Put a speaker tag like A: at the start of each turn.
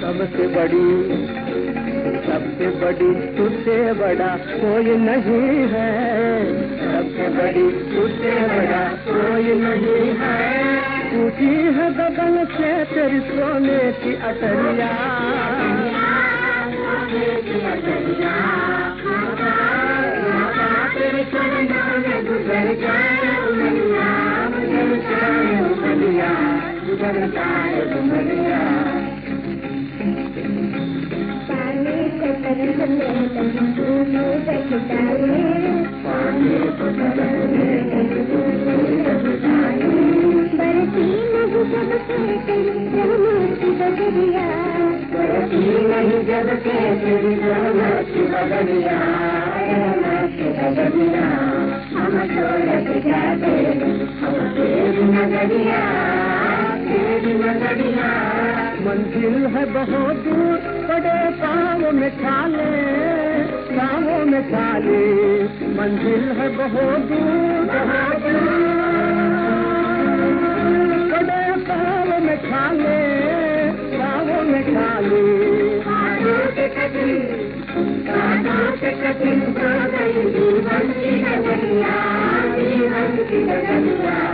A: सबसे बड़ी सबसे बड़ी तुझसे बड़ा कोई नहीं है। सबसे बड़ी तुझसे बड़ा कोई नहीं है। ऊँची है गगन से तेरी सोने की अटरिया
B: गुजर जाए उमरिया
C: पानी को तरफ़ में लगी तूने
B: पानी को तरफ़ में
C: बरसी नहीं जब से तेरी रहमत की बदरिया
B: नहीं जब से तेरी रहमत बदलिया बदलिया हम छोड़त जाते हम तेरी नज़रिया
A: मंजिल है बहुत दूर बड़े पाँव में खाले पाँव में छाले मंजिल है बहुत दूर बड़े पाँव में खाले पाँव में
B: हो नज़रिया